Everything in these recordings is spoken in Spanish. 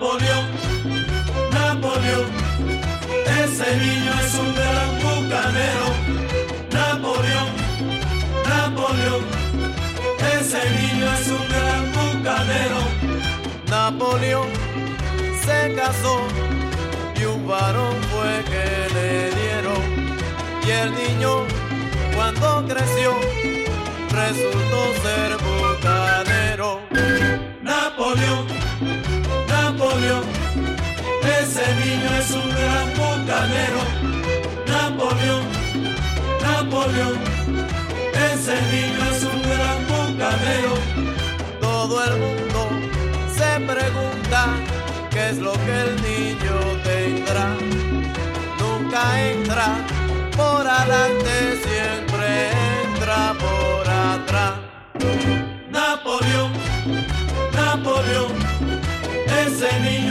Napoleón, Napoleón, ese niño es un gran bucanero. Napoleón, Napoleón, ese niño es un gran bucanero. Napoleón se casó y un varón fue que le dieron. Y el niño cuando creció resultó ser bucanero. Napoleón. Napoleón, Napoleón, ese niño es un gran bucanero. Todo el mundo se pregunta qué es lo que el niño tendrá. Nunca entra por adelante, siempre entra por atrás. Napoleón, Napoleón, ese niño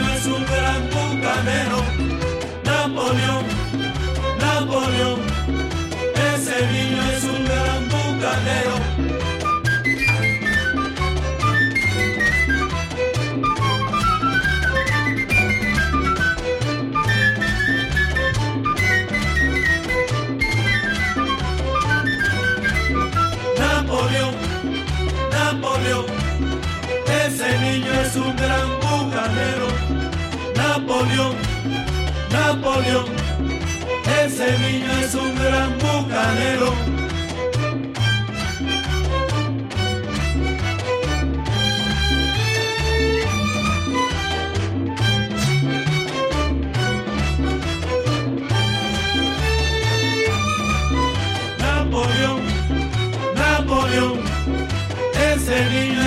niño es un gran bucanero. Napoleón, Napoleón, ese niño es un gran bucanero. Napoleón, Napoleón, ese niño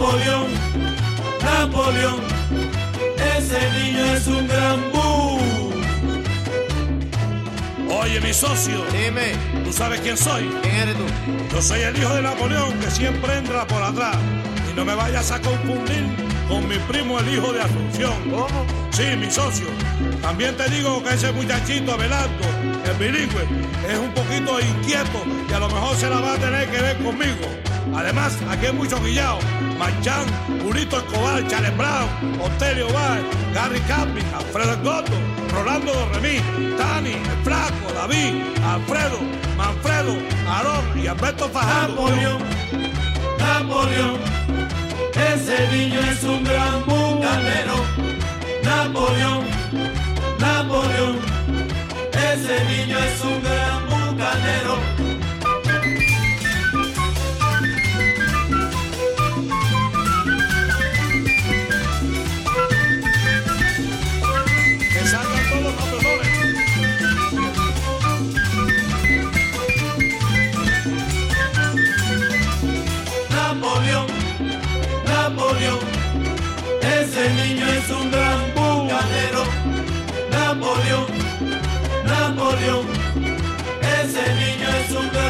Napoleón, Napoleón, ese niño es un gran bu. Oye, mi socio, Dime, ¿tú sabes quién soy? ¿quién eres tú? Yo soy el hijo de Napoleón que siempre entra por atrás. Y no me vayas a confundir con mi primo, el hijo de Asunción. ¿Cómo? Sí, mi socio. También te digo que ese muchachito Abelardo, el bilingüe, es un poquito inquieto y a lo mejor se la va a tener que ver conmigo. Además, aquí hay muchos guillados. Manchán, Purito Escobar, Charles Brown, Otelio Bar, Gary Camping, Alfredo Goto, Rolando Dorremí, Tani, El Flaco, David, Alfredo, Manfredo, Aarón y Alberto Fajardo. Napoleón, Napoleón, ese niño es un gran bucanero. Napoleón, Napoleón, ese niño es un gran ese niño es un gran bucanero. Napoleón, Napoleón, ese niño es un gran.